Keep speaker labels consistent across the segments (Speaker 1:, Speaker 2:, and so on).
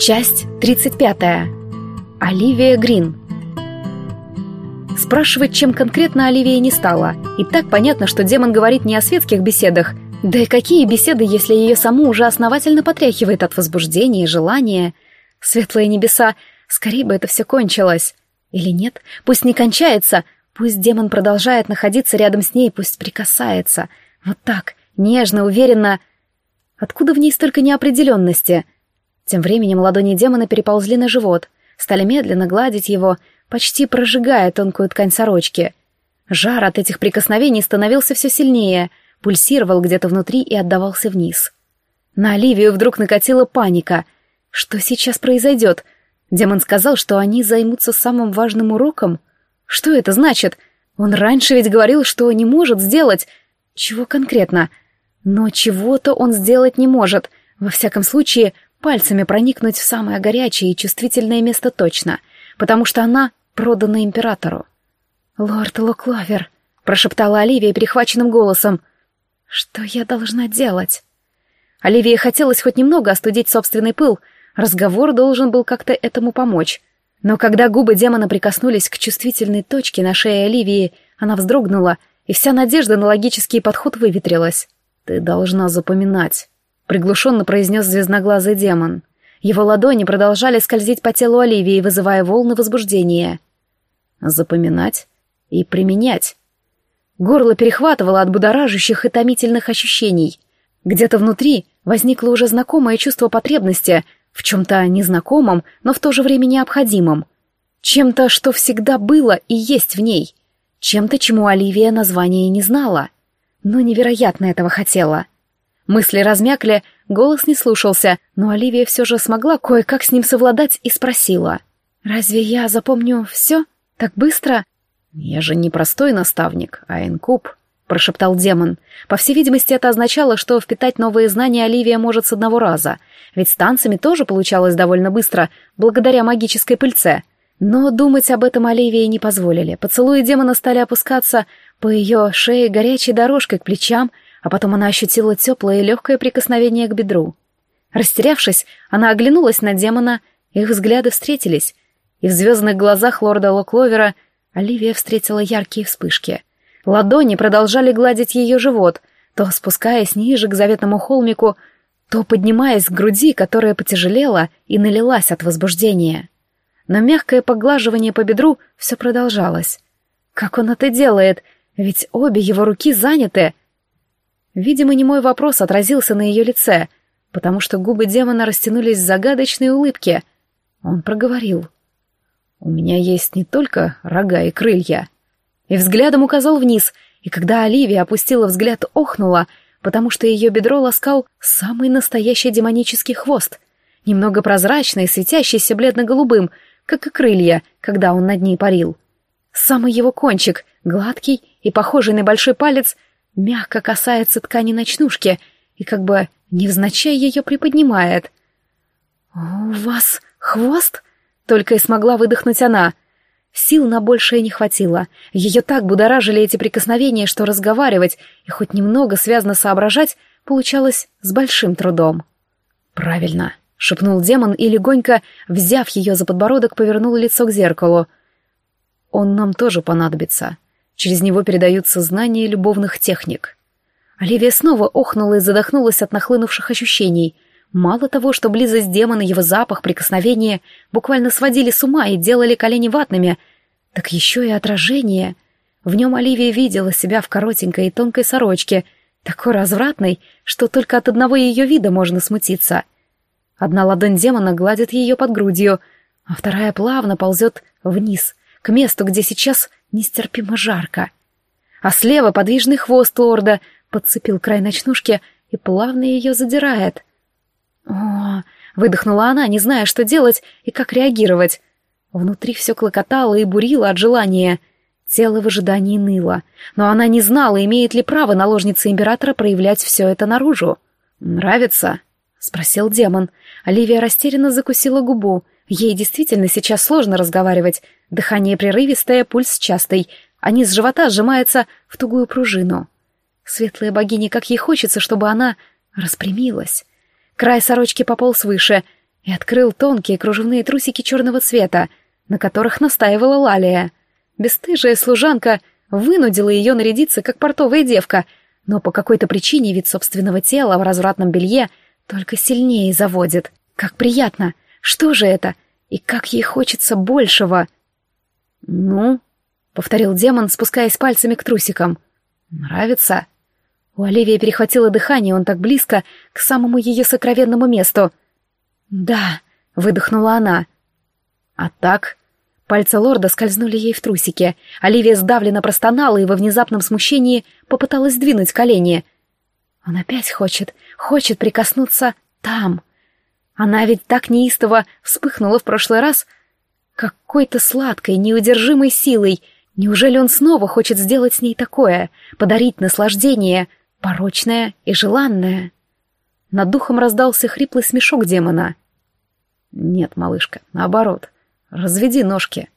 Speaker 1: Часть 35. Оливия Грин. Спрашивать, чем конкретно Оливия не стала. И так понятно, что демон говорит не о светских беседах. Да и какие беседы, если ее саму уже основательно потряхивает от возбуждения и желания. Светлые небеса, скорее бы это все кончилось. Или нет? Пусть не кончается. Пусть демон продолжает находиться рядом с ней, пусть прикасается. Вот так, нежно, уверенно. Откуда в ней столько неопределенности? — тем временем ладони демона переползли на живот, стали медленно гладить его, почти прожигая тонкую ткань сорочки. Жар от этих прикосновений становился все сильнее, пульсировал где-то внутри и отдавался вниз. На Оливию вдруг накатила паника. Что сейчас произойдет? Демон сказал, что они займутся самым важным уроком. Что это значит? Он раньше ведь говорил, что не может сделать. Чего конкретно? Но чего-то он сделать не может. Во всяком случае, пальцами проникнуть в самое горячее и чувствительное место точно, потому что она продана императору. «Лорд Локловер», — прошептала Оливия перехваченным голосом, — «что я должна делать?» Оливии хотелось хоть немного остудить собственный пыл, разговор должен был как-то этому помочь. Но когда губы демона прикоснулись к чувствительной точке на шее Оливии, она вздрогнула, и вся надежда на логический подход выветрилась. «Ты должна запоминать», приглушенно произнес звездноглазый демон. Его ладони продолжали скользить по телу Оливии, вызывая волны возбуждения. Запоминать и применять. Горло перехватывало от будоражащих и томительных ощущений. Где-то внутри возникло уже знакомое чувство потребности в чем-то незнакомом, но в то же время необходимом. Чем-то, что всегда было и есть в ней. Чем-то, чему Оливия название не знала. Но невероятно этого хотела. Мысли размякли, голос не слушался, но Оливия все же смогла кое-как с ним совладать и спросила. «Разве я запомню все? Так быстро?» «Я же не простой наставник, а инкуб», — прошептал демон. По всей видимости, это означало, что впитать новые знания Оливия может с одного раза, ведь с танцами тоже получалось довольно быстро, благодаря магической пыльце. Но думать об этом Оливии не позволили. Поцелуи демона стали опускаться по ее шее горячей дорожкой к плечам, а потом она ощутила теплое и легкое прикосновение к бедру. Растерявшись, она оглянулась на демона, их взгляды встретились, и в звездных глазах лорда Локловера Оливия встретила яркие вспышки. Ладони продолжали гладить ее живот, то спускаясь ниже к заветному холмику, то поднимаясь к груди, которая потяжелела и налилась от возбуждения. Но мягкое поглаживание по бедру все продолжалось. Как он это делает? Ведь обе его руки заняты — Видимо, не мой вопрос отразился на ее лице, потому что губы демона растянулись в загадочной улыбке. Он проговорил. «У меня есть не только рога и крылья». И взглядом указал вниз, и когда Оливия опустила взгляд, охнула, потому что ее бедро ласкал самый настоящий демонический хвост, немного прозрачный, светящийся бледно-голубым, как и крылья, когда он над ней парил. Самый его кончик, гладкий и похожий на большой палец — мягко касается ткани ночнушки и как бы невзначай ее приподнимает. «У вас хвост?» — только и смогла выдохнуть она. Сил на большее не хватило. Ее так будоражили эти прикосновения, что разговаривать и хоть немного связно соображать получалось с большим трудом. «Правильно», — шепнул демон и, легонько, взяв ее за подбородок, повернул лицо к зеркалу. «Он нам тоже понадобится. Через него передаются знания любовных техник. Оливия снова охнула и задохнулась от нахлынувших ощущений. Мало того, что близость демона, его запах, прикосновение буквально сводили с ума и делали колени ватными, так еще и отражение. В нем Оливия видела себя в коротенькой и тонкой сорочке, такой развратной, что только от одного ее вида можно смутиться. Одна ладонь демона гладит ее под грудью, а вторая плавно ползет вниз, к месту, где сейчас нестерпимо жарко. А слева подвижный хвост лорда подцепил край ночнушки и плавно ее задирает. О, выдохнула она, не зная, что делать и как реагировать. Внутри все клокотало и бурило от желания. Тело в ожидании ныло. Но она не знала, имеет ли право наложница императора проявлять все это наружу. «Нравится?» — спросил демон. Оливия растерянно закусила губу. Ей действительно сейчас сложно разговаривать. Дыхание прерывистое, пульс частый, а низ живота сжимается в тугую пружину. Светлая богиня, как ей хочется, чтобы она распрямилась. Край сорочки пополз выше, и открыл тонкие кружевные трусики черного цвета, на которых настаивала Лалия. Бестыжая служанка вынудила ее нарядиться, как портовая девка, но по какой-то причине вид собственного тела в развратном белье только сильнее заводит. Как приятно! Что же это? И как ей хочется большего! «Ну?» — повторил демон, спускаясь пальцами к трусикам. «Нравится?» У Оливии перехватило дыхание, он так близко, к самому ее сокровенному месту. «Да», — выдохнула она. «А так?» Пальцы лорда скользнули ей в трусики. Оливия сдавленно простонала и во внезапном смущении попыталась сдвинуть колени. Он опять хочет, хочет прикоснуться там. Она ведь так неистово вспыхнула в прошлый раз какой-то сладкой, неудержимой силой. Неужели он снова хочет сделать с ней такое, подарить наслаждение, порочное и желанное? Над духом раздался хриплый смешок демона. «Нет, малышка, наоборот. Разведи ножки».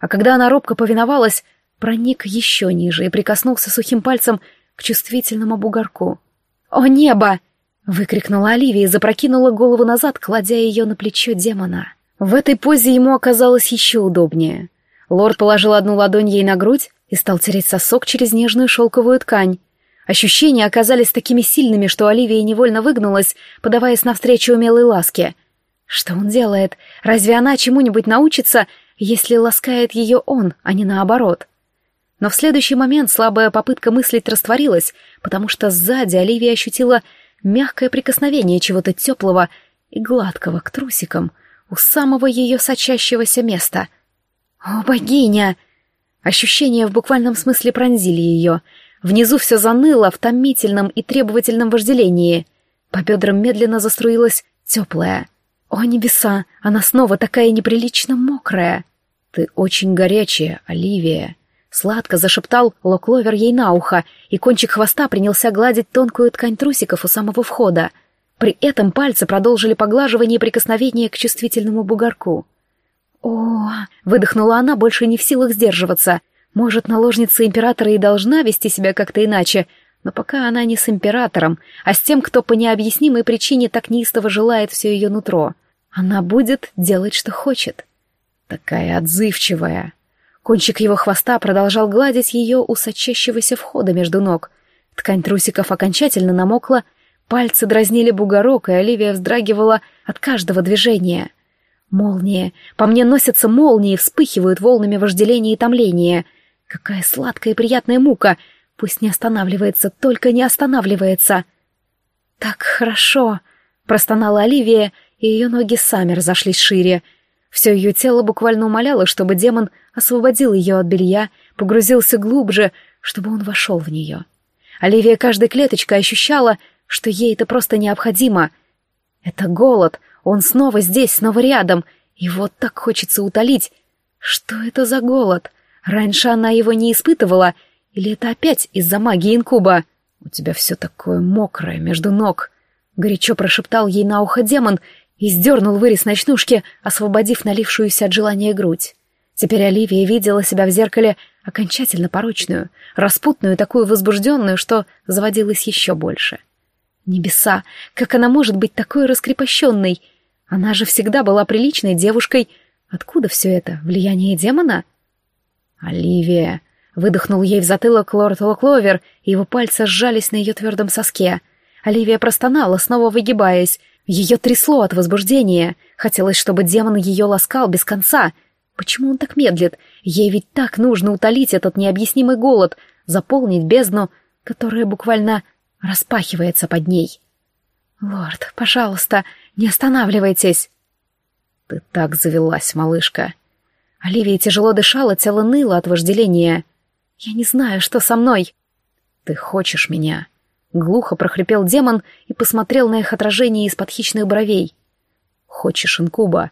Speaker 1: А когда она робко повиновалась, проник еще ниже и прикоснулся сухим пальцем к чувствительному бугорку. «О, небо!» — выкрикнула Оливия и запрокинула голову назад, кладя ее на плечо демона. В этой позе ему оказалось еще удобнее. Лорд положил одну ладонь ей на грудь и стал тереть сосок через нежную шелковую ткань. Ощущения оказались такими сильными, что Оливия невольно выгнулась, подаваясь навстречу умелой ласке — что он делает? Разве она чему-нибудь научится, если ласкает ее он, а не наоборот? Но в следующий момент слабая попытка мыслить растворилась, потому что сзади Оливия ощутила мягкое прикосновение чего-то теплого и гладкого к трусикам у самого ее сочащегося места. «О, богиня!» Ощущения в буквальном смысле пронзили ее. Внизу все заныло в томительном и требовательном вожделении. По бедрам медленно заструилась теплая, «О, небеса! Она снова такая неприлично мокрая!» «Ты очень горячая, Оливия!» Сладко зашептал Локловер ей на ухо, и кончик хвоста принялся гладить тонкую ткань трусиков у самого входа. При этом пальцы продолжили поглаживание и прикосновение к чувствительному бугорку. «О!» — выдохнула она, больше не в силах сдерживаться. «Может, наложница императора и должна вести себя как-то иначе, но пока она не с императором, а с тем, кто по необъяснимой причине так неистово желает все ее нутро. Она будет делать, что хочет. Такая отзывчивая. Кончик его хвоста продолжал гладить ее у сочащегося входа между ног. Ткань трусиков окончательно намокла, пальцы дразнили бугорок, и Оливия вздрагивала от каждого движения. Молнии. По мне носятся молнии, вспыхивают волнами вожделения и томления. Какая сладкая и приятная мука! Пусть не останавливается, только не останавливается. «Так хорошо!» — простонала Оливия и ее ноги сами разошлись шире. Все ее тело буквально умоляло, чтобы демон освободил ее от белья, погрузился глубже, чтобы он вошел в нее. Оливия каждой клеточкой ощущала, что ей это просто необходимо. Это голод, он снова здесь, снова рядом, и вот так хочется утолить. Что это за голод? Раньше она его не испытывала, или это опять из-за магии инкуба? «У тебя все такое мокрое между ног», — горячо прошептал ей на ухо демон, и сдернул вырез ночнушки, освободив налившуюся от желания грудь. Теперь Оливия видела себя в зеркале окончательно порочную, распутную, такую возбужденную, что заводилась еще больше. Небеса, как она может быть такой раскрепощенной? Она же всегда была приличной девушкой. Откуда все это? Влияние демона? Оливия, выдохнул ей в затылок лорд Локловер, и его пальцы сжались на ее твердом соске. Оливия простонала, снова выгибаясь, ее трясло от возбуждения. Хотелось, чтобы демон ее ласкал без конца. Почему он так медлит? Ей ведь так нужно утолить этот необъяснимый голод, заполнить бездну, которая буквально распахивается под ней. «Лорд, пожалуйста, не останавливайтесь!» «Ты так завелась, малышка!» Оливия тяжело дышала, тело ныло от вожделения. «Я не знаю, что со мной!» «Ты хочешь меня?» Глухо прохрипел демон и посмотрел на их отражение из-под хищных бровей. «Хочешь инкуба?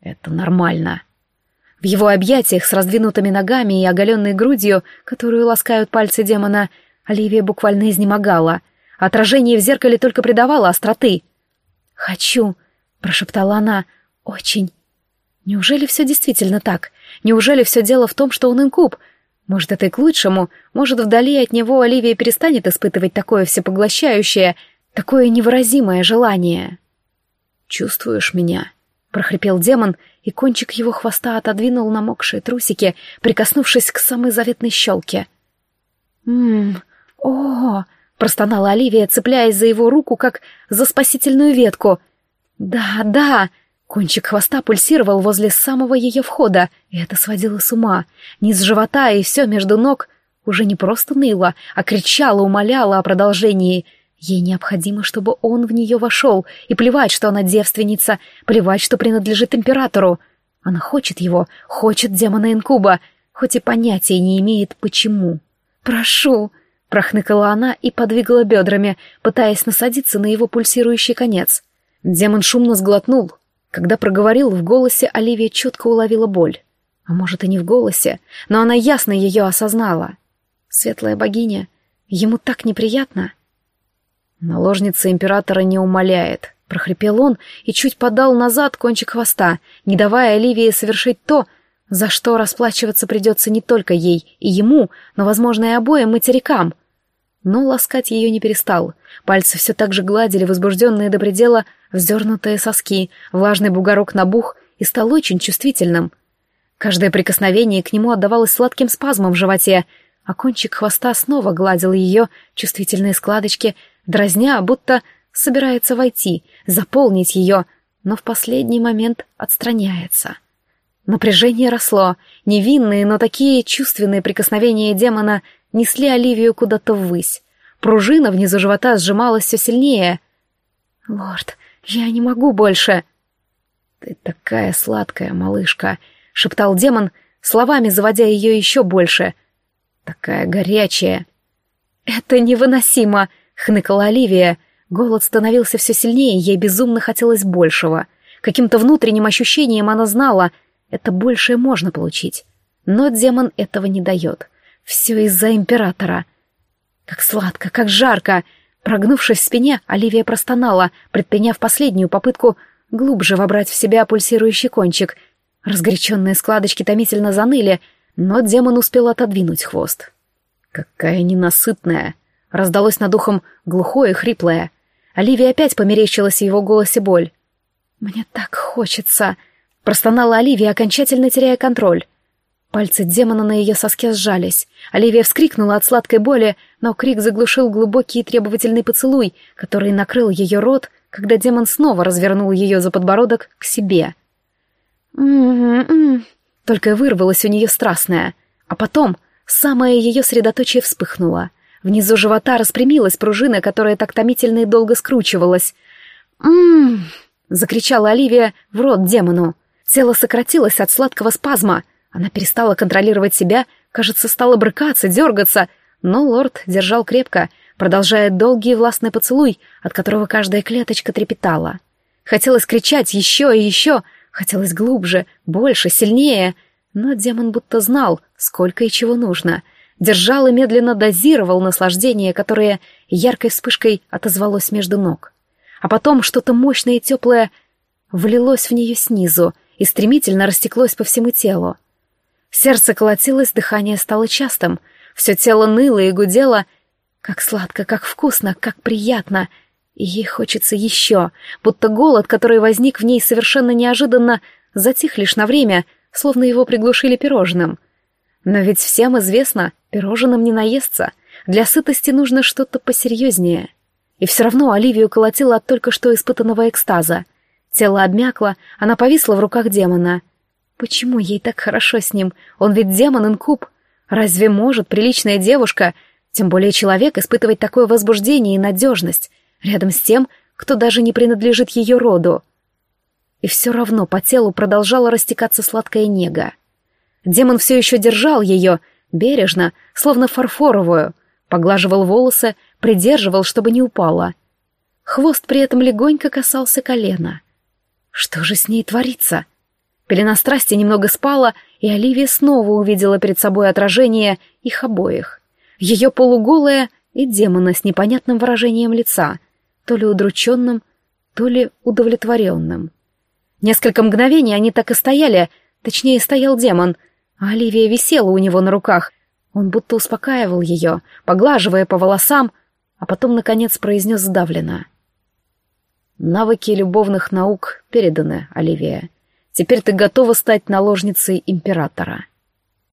Speaker 1: Это нормально». В его объятиях с раздвинутыми ногами и оголенной грудью, которую ласкают пальцы демона, Оливия буквально изнемогала. Отражение в зеркале только придавало остроты. «Хочу», — прошептала она, — «очень». Неужели все действительно так? Неужели все дело в том, что он инкуб — может, это и к лучшему. Может, вдали от него Оливия перестанет испытывать такое всепоглощающее, такое невыразимое желание.
Speaker 2: чувствуешь меня?» — прохрипел демон, и кончик его хвоста отодвинул намокшие трусики, прикоснувшись к самой заветной щелке.
Speaker 1: «Ммм, о, простонала Оливия, цепляясь за его руку, как за спасительную ветку. «Да, да!» Кончик хвоста пульсировал возле самого ее входа, и это сводило с ума. Низ живота и все между ног уже не просто ныло, а кричало, умоляло о продолжении. Ей необходимо, чтобы он в нее вошел, и плевать, что она девственница, плевать, что принадлежит императору. Она хочет его, хочет демона инкуба, хоть и понятия не имеет, почему. «Прошу!» — прохныкала она и подвигала бедрами, пытаясь насадиться на его пульсирующий конец. Демон шумно сглотнул. Когда проговорил, в голосе Оливия четко уловила боль. А может, и не в голосе, но она ясно ее осознала. Светлая богиня, ему так неприятно.
Speaker 2: Наложница императора не умоляет, прохрипел он и чуть подал назад кончик хвоста, не давая Оливии совершить то, за что расплачиваться придется не только ей и ему, но, возможно, и обоим материкам. Но ласкать ее не перестал. Пальцы все так же гладили возбужденные до предела вздернутые соски, влажный бугорок набух и стал очень чувствительным. Каждое прикосновение к нему отдавалось сладким спазмом в животе, а кончик хвоста снова гладил ее чувствительные складочки, дразня, будто собирается войти, заполнить ее, но в последний момент отстраняется. — Напряжение росло. Невинные, но такие чувственные прикосновения демона несли Оливию куда-то ввысь. Пружина внизу живота сжималась все сильнее.
Speaker 1: «Лорд, я не могу больше!»
Speaker 2: «Ты такая сладкая, малышка!» — шептал демон, словами заводя ее еще больше. «Такая горячая!»
Speaker 1: «Это невыносимо!» — хныкала Оливия. Голод становился все сильнее, ей безумно хотелось большего. Каким-то внутренним ощущением она знала — это большее можно получить. Но демон этого не дает. Все из-за императора. Как сладко, как жарко. Прогнувшись в спине, Оливия простонала, предприняв последнюю попытку глубже вобрать в себя пульсирующий кончик. Разгоряченные складочки томительно заныли, но демон успел отодвинуть хвост.
Speaker 2: «Какая ненасытная!» — раздалось над ухом глухое и хриплое. Оливия опять померещилась в его голосе боль.
Speaker 1: «Мне так хочется!» Простонала Оливия, окончательно теряя контроль. Пальцы демона на ее соске сжались. Оливия вскрикнула от сладкой боли, но крик заглушил глубокий и требовательный поцелуй, который накрыл ее рот, когда демон снова развернул ее за подбородок к себе. «М-м-м», только вырвалось у нее страстное. А потом самое ее средоточие вспыхнуло. Внизу живота распрямилась пружина, которая так томительно и долго скручивалась. «М-м-м», закричала Оливия в рот демону. Тело сократилось от сладкого спазма. Она перестала контролировать себя, кажется, стала брыкаться, дергаться, но лорд держал крепко, продолжая долгий властный поцелуй, от которого каждая клеточка трепетала. Хотелось кричать еще и еще, хотелось глубже, больше, сильнее, но демон будто знал, сколько и чего нужно. Держал и медленно дозировал наслаждение, которое яркой вспышкой отозвалось между ног. А потом что-то мощное и теплое влилось в нее снизу — и стремительно растеклось по всему телу. Сердце колотилось, дыхание стало частым, все тело ныло и гудело. Как сладко, как вкусно, как приятно. И ей хочется еще, будто голод, который возник в ней совершенно неожиданно, затих лишь на время, словно его приглушили пирожным. Но ведь всем известно, пирожным не наестся. Для сытости нужно что-то посерьезнее. И все равно Оливию колотило от только что испытанного экстаза — Тело обмякло, она повисла в руках демона. Почему ей так хорошо с ним? Он ведь демон-инкуб. Разве может приличная девушка, тем более человек, испытывать такое возбуждение и надежность рядом с тем, кто даже не принадлежит ее роду? И все равно по телу продолжала растекаться сладкая нега. Демон все еще держал ее, бережно, словно фарфоровую, поглаживал волосы, придерживал, чтобы не упала. Хвост при этом легонько касался колена — что же с ней творится? Пелена страсти немного спала, и Оливия снова увидела перед собой отражение их обоих. Ее полуголая и демона с непонятным выражением лица, то ли удрученным, то ли удовлетворенным. Несколько мгновений они так и стояли, точнее стоял демон, а Оливия висела у него на руках. Он будто успокаивал ее, поглаживая по волосам, а потом, наконец, произнес сдавленно.
Speaker 2: Навыки любовных наук переданы, Оливия. Теперь ты готова стать наложницей императора.